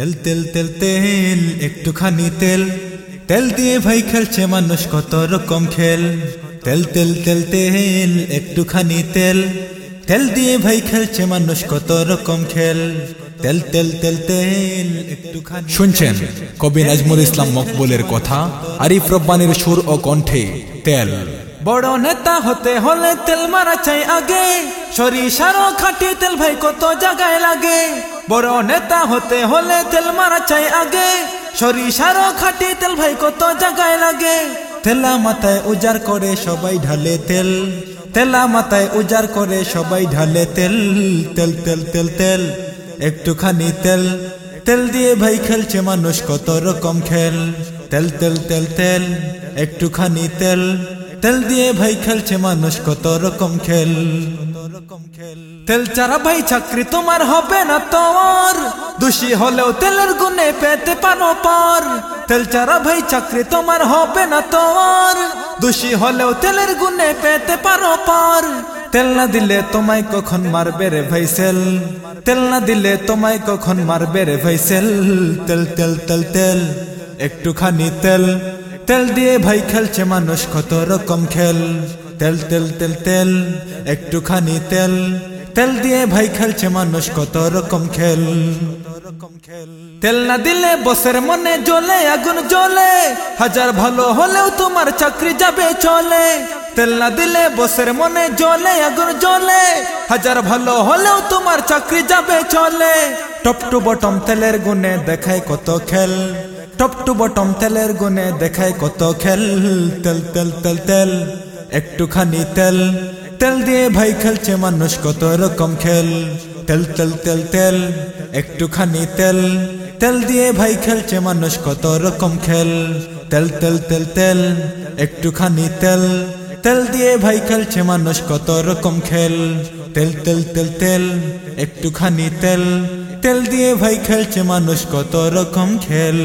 তেল তেল তেল তেল, একটুখানি তেল। তেল দিয়ে ভাই খেলছে মানুষ কত রকম খেল। তেল তেল তেল তেল, একটুখানি তেল। তেল দিয়ে ভাই খেলছে মানুষ কত রকম খেল। তেল তেল তেল তেল, একটুখানি শুনছেন, কবি নাজমুল ইসলাম মকবুলের কথা, আরিফ রব্বানির সুর ও কণ্ঠে তেল। বড় নেতা হতে হলে তেল মারা চাই আগে। সরিষারও খাটি তেল ভাই কত জায়গায় লাগে। বড় নেতা হতে হলে তেল মারা চাই আগে। সরিষারও খাটি তেল ভাই কত জায়গায় লাগে। তেলা মাথায় উজার করে সবাই ঢালে তেল। তেলা মাথায় উজার করে সবাই ঢালে তেল। তেল তেল তেল তেল, একটুখানি তেল। তেল দিয়ে ভাই খেলছে মানুষ কত রকম খেল। তেল তেল তেল তেল, একটুখানি তেল। তেল দিয়ে ভাই খেলছে মানুষ কত রকম খেল। তেল চারা ভাই চাকরি তোমার হবে না তোর। দোষী হলেও তেলের গুনে পেতে পারো পর। তেল চারা ভাই চাকরি তোমার হবে না তোর। দোষী হলেও তেলের গুনে পেতে পারো পর। তেল না দিলে তোমায় কখন মারবে রে ভাই সেল। তেল না দিলে তোমায় কখন মারবে রে ভাই সেল। তেল তেল তেল তেল, একটুখানি তেল। তেল দিয়ে ভাই খেলছে মানুষ কত রকম খেল। তেল তেল তেল তেল, একটুখানি তেল। তেল দিয়ে ভাই খেলছে মানুষ কত রকম খেল। তেল না দিলে বসের মনে জ্বলে, আগুন জ্বলে। হাজার ভালো হলেও তোমার চাকরি যাবে চলে। তেল না দিলে বসের মনে জ্বলে, আগুন জ্বলে। হাজার ভালো হলেও তোমার চাকরি যাবে চলে। টপ টু বটম তেলের গুনে দেখায় কত খেল। টপ টু বটম তেলের গুনে দেখায় কত খেল তেল তেল তেল তেল একটুখানি তেল তেল দিয়ে ভাই খেলছে মানুষ কত রকম খেল তেল তেল তেল তেল একটুখানি তেল তেল দিয়ে ভাই খেলছে মানুষ কত রকম খেল তেল তেল তেল তেল একটুখানি তেল তেল দিয়ে ভাই খেলছে মানুষ কত রকম খেল তেল তেল তেল তেল একটুখানি তেল তেল দিয়ে ভাই খেলছে মানুষ কত রকম খেল।